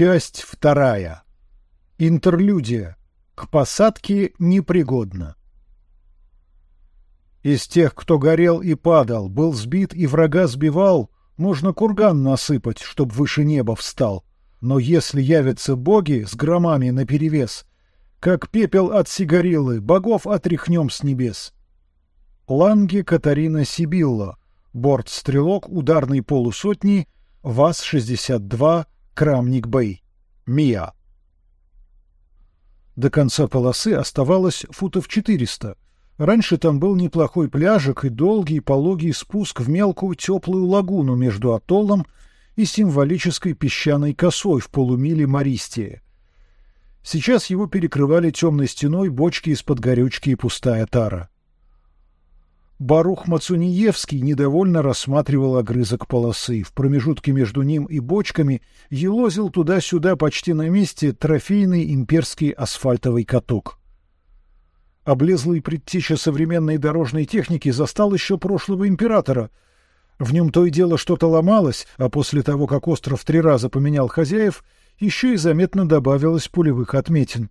Часть вторая. Интерлюдия. К посадке непригодно. Из тех, кто горел и падал, был сбит и врага сбивал, можно курган насыпать, чтоб выше неба встал. Но если явятся боги с громами наперевес, как пепел от сигарилы, богов отряхнем с небес. Ланге Катарина Сибилла, борт-стрелок ударной полусотни, ВАЗ-62, Крамник Бэй, Мия. До конца полосы оставалось футов четыреста. Раньше там был неплохой пляжик и долгий пологий спуск в мелкую теплую лагуну между атоллом и символической песчаной косой в полумиле Мористии. Сейчас его перекрывали темной стеной бочки из-под горючки и пустая тара. Барух Мацуниевский недовольно рассматривал огрызок полосы. В промежутке между ним и бочками елозил туда-сюда почти на месте трофейный имперский асфальтовый каток. Облезлый предтеча современной дорожной техники застал еще прошлого императора — в нем то и дело что-то ломалось, а после того, как остров три раза поменял хозяев, еще и заметно добавилось пулевых отметин.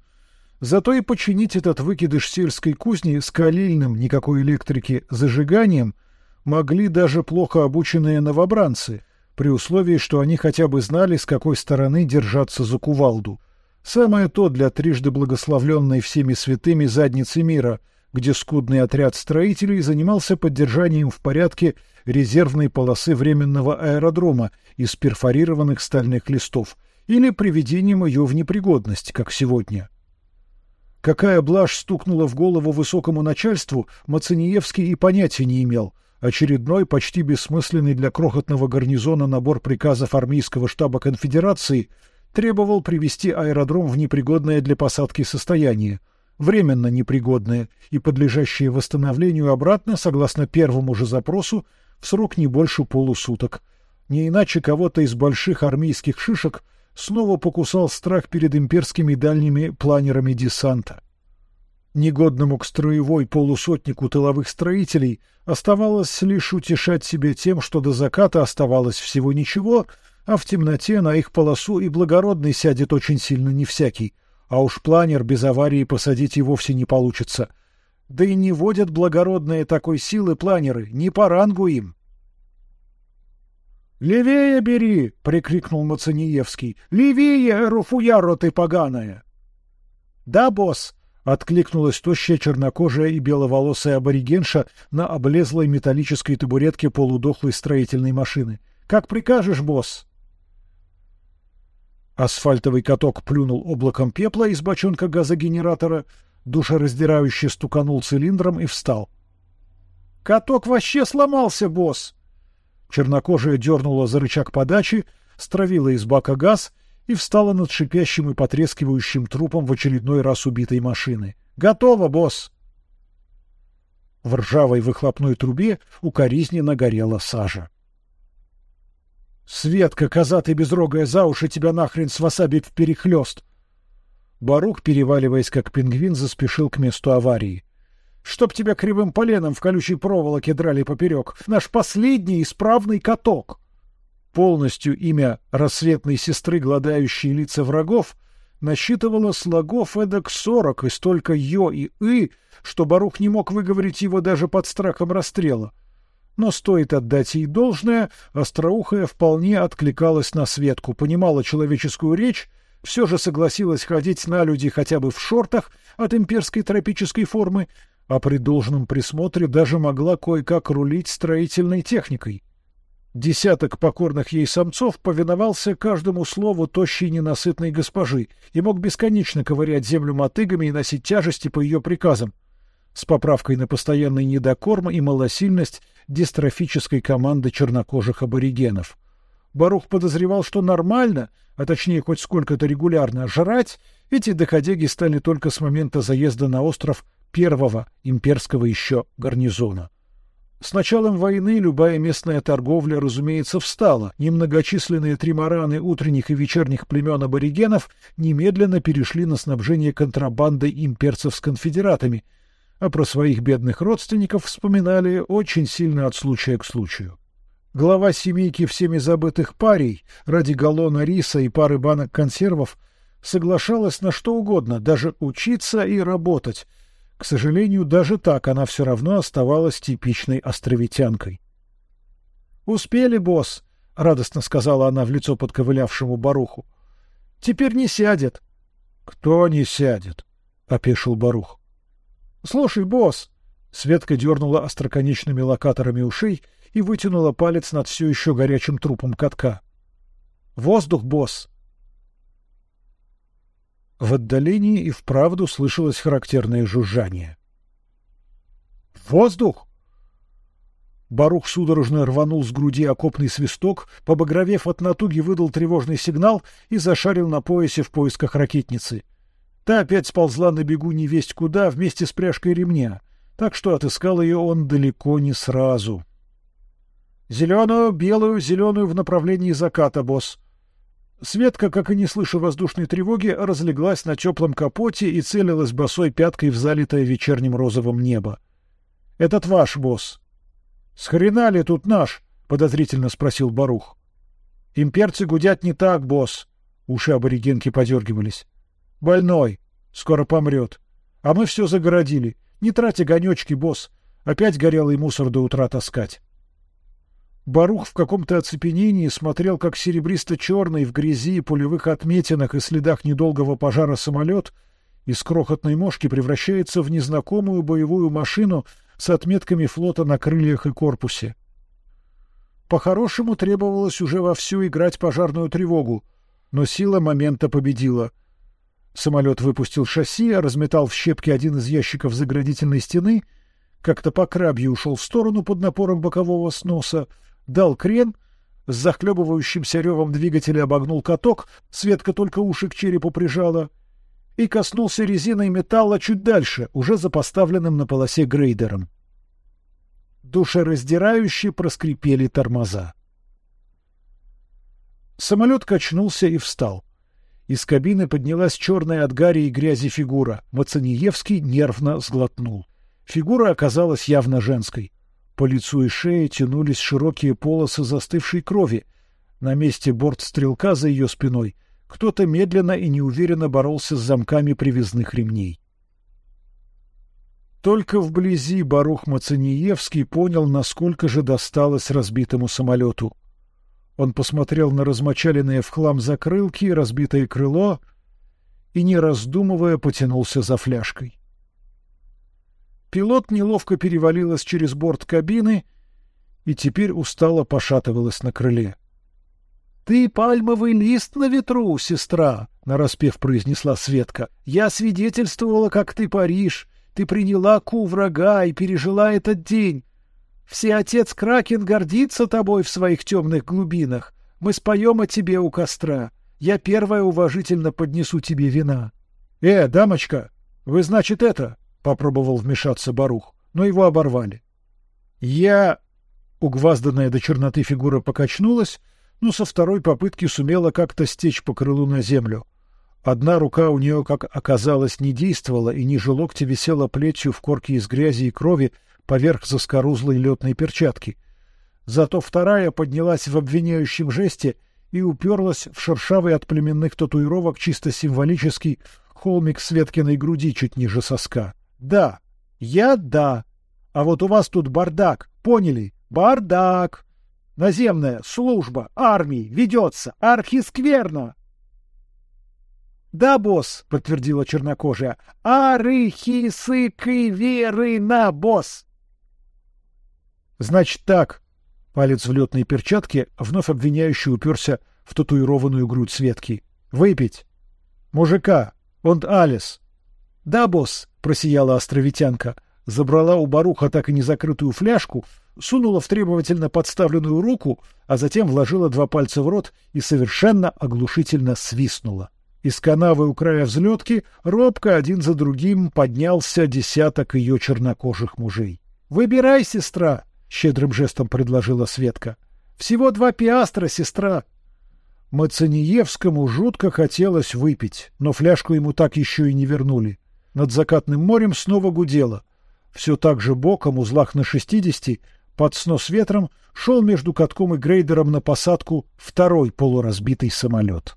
Зато и починить этот выкидыш сельской кузни с калильным, никакой электрики, зажиганием могли даже плохо обученные новобранцы, при условии, что они хотя бы знали, с какой стороны держаться за кувалду. Самое то для трижды благословленной всеми святыми задницы мира — где скудный отряд строителей занимался поддержанием в порядке резервной полосы временного аэродрома из перфорированных стальных листов или приведением ее в непригодность, как сегодня. Какая блажь стукнула в голову высокому начальству, Мацениевский и понятия не имел. Очередной, почти бессмысленный для крохотного гарнизона набор приказов армейского штаба конфедерации требовал привести аэродром в непригодное для посадки состояние — временно непригодное и подлежащее восстановлению обратно, согласно первому же запросу, в срок не больше полусуток. Не иначе кого-то из больших армейских шишек снова покусал страх перед имперскими дальними планерами десанта. Негодному к строевой полусотнику тыловых строителей оставалось лишь утешать себя тем, что до заката оставалось всего ничего, а в темноте на их полосу и благородный сядет очень сильно не всякий — а уж планер без аварии посадить и вовсе не получится. Да и не водят благородные такой силы планеры, не по рангу им. «Левее бери!» — прикрикнул Мацаниевский. «Левее, Руфуяро ты поганая!» «Да, босс!» — откликнулась тощая чернокожая и беловолосая аборигенша на облезлой металлической табуретке полудохлой строительной машины. «Как прикажешь, босс!» Асфальтовый каток плюнул облаком пепла из бочонка газогенератора, душераздирающе стуканул цилиндром и встал. «Каток вообще сломался, босс!» Чернокожая дернула за рычаг подачи, стравила из бака газ и встала над шипящим и потрескивающим трупом в очередной раз убитой машины. «Готово, босс!» В ржавой выхлопной трубе укоризненно горела сажа. Светка, коза безрогая, за уши тебя нахрен свасабит вперехлёст. Барух, переваливаясь как пингвин, заспешил к месту аварии. Чтоб тебя кривым поленом в колючей проволоке драли поперек. Наш последний исправный каток. Полностью имя рассветной сестры, гладающей лица врагов, насчитывало слогов эдак сорок и столько «ё» и «ы», что Барух не мог выговорить его даже под страхом расстрела. Но стоит отдать ей должное, остроухая вполне откликалась на Светку, понимала человеческую речь, все же согласилась ходить на люди хотя бы в шортах от имперской тропической формы, а при должном присмотре даже могла кое-как рулить строительной техникой. Десяток покорных ей самцов повиновался каждому слову тощей ненасытной госпожи и мог бесконечно ковырять землю мотыгами и носить тяжести по ее приказам с поправкой на постоянный недокорм и малосильность дистрофической команды чернокожих аборигенов. Барух подозревал, что нормально, а точнее хоть сколько-то регулярно жрать, эти доходяги стали только с момента заезда на остров первого имперского еще гарнизона. С началом войны любая местная торговля, разумеется, встала. Немногочисленные тримараны утренних и вечерних племен аборигенов немедленно перешли на снабжение контрабандой имперцев с конфедератами — а про своих бедных родственников вспоминали очень сильно от случая к случаю. Глава семейки всеми забытых парей ради галлона риса и пары банок консервов соглашалась на что угодно, даже учиться и работать. К сожалению, даже так она все равно оставалась типичной островитянкой. Успели, босс, радостно сказала она в лицо подковылявшему баруху. Теперь не сядет. Кто не сядет? опешил барух. Слушай, босс, Светка дернула остроконечными локаторами ушей и вытянула палец над все еще горячим трупом катка. Воздух, босс. В отдалении и вправду слышалось характерное жужжание. Воздух! Барух судорожно рванул с груди окопный свисток, побагровев от натуги, выдал тревожный сигнал и зашарил на поясе в поисках ракетницы. Та опять сползла на бегу невесть куда вместе с пряжкой ремня, так что отыскал ее он далеко не сразу. Зеленую, белую, зеленую в направлении заката, босс. Светка, как и не слыша воздушной тревоги, разлеглась на теплом капоте и целилась босой пяткой в залитое вечерним розовым небо. Этот ваш босс. С хрена ли тут наш? подозрительно спросил Барух. Имперцы гудят не так, босс. Уши аборигенки подергивались. Больной, скоро помрет. А мы все загородили. Не трать огонечки, босс. Опять горелый мусор до утра таскать. Барух в каком-то оцепенении смотрел, как серебристо-черный в грязи, пулевых отметинах и следах недолгого пожара самолет из крохотной мошки превращается в незнакомую боевую машину с отметками флота на крыльях и корпусе. По-хорошему требовалось уже вовсю играть пожарную тревогу, но сила момента победила. Самолет выпустил шасси, разметал в щепки один из ящиков заградительной стены, как-то по крабье ушел в сторону под напором бокового сноса, дал крен, с захлебывающимся ревом двигателя обогнул каток, Светка только уши к черепу прижала — и коснулся резиной металла чуть дальше, уже за поставленным на полосе грейдером. Душераздирающе проскрипели тормоза. Самолет качнулся и встал. Из кабины поднялась черная от гари и грязи фигура. Мацаниевский нервно сглотнул. Фигура оказалась явно женской. По лицу и шее тянулись широкие полосы застывшей крови. На месте борт стрелка за ее спиной — кто-то медленно и неуверенно боролся с замками привязных ремней. Только вблизи Барух Мацаниевский понял, насколько же досталось разбитому самолету. Он посмотрел на размочаленные в хлам закрылки, разбитое крыло и, не раздумывая, потянулся за фляжкой. Пилот неловко перевалилась через борт кабины и теперь устало пошатывалась на крыле. Ты пальмовый лист на ветру, сестра, нараспев произнесла Светка. Я свидетельствовала, как ты паришь. Ты приняла ку врага и пережила этот день. Все отец Кракен гордится тобой в своих темных глубинах. Мы споем о тебе у костра. Я первая уважительно поднесу тебе вина. Э, дамочка, вы значит это? Попробовал вмешаться Барух, но его оборвали. Я угвазданная до черноты фигура покачнулась, но со второй попытки сумела как-то стечь по крылу на землю. Одна рука у нее, как оказалось, не действовала, и ниже локтя висела плетью в корке из грязи и крови поверх заскорузлой летной перчатки. Зато вторая поднялась в обвиняющем жесте и уперлась в шершавый от племенных татуировок чисто символический холмик Светкиной груди чуть ниже соска. Да, я да. А вот у вас тут бардак, поняли? Бардак. Наземная служба армии ведется архискверно. Да, босс, подтвердила чернокожая. Арыхисыкиверына, босс. Значит так. Палец в летной перчатке вновь обвиняющий уперся в татуированную грудь Светки. Выпить. Мужика. Он Алис. Да, босс, просияла островитянка, забрала у Баруха так и не закрытую фляжку, сунула в требовательно подставленную руку, а затем вложила два пальца в рот и совершенно оглушительно свистнула. Из канавы у края взлетки робко один за другим поднялся десяток ее чернокожих мужей. Выбирай, сестра, щедрым жестом предложила Светка. Всего два пиастра, сестра. Мацаниевскому жутко хотелось выпить, но фляжку ему так еще и не вернули. Над закатным морем снова гудело. Все так же боком, узлах на шестидесяти, Под снос ветром шел между катком и грейдером на посадку второй полуразбитый самолет.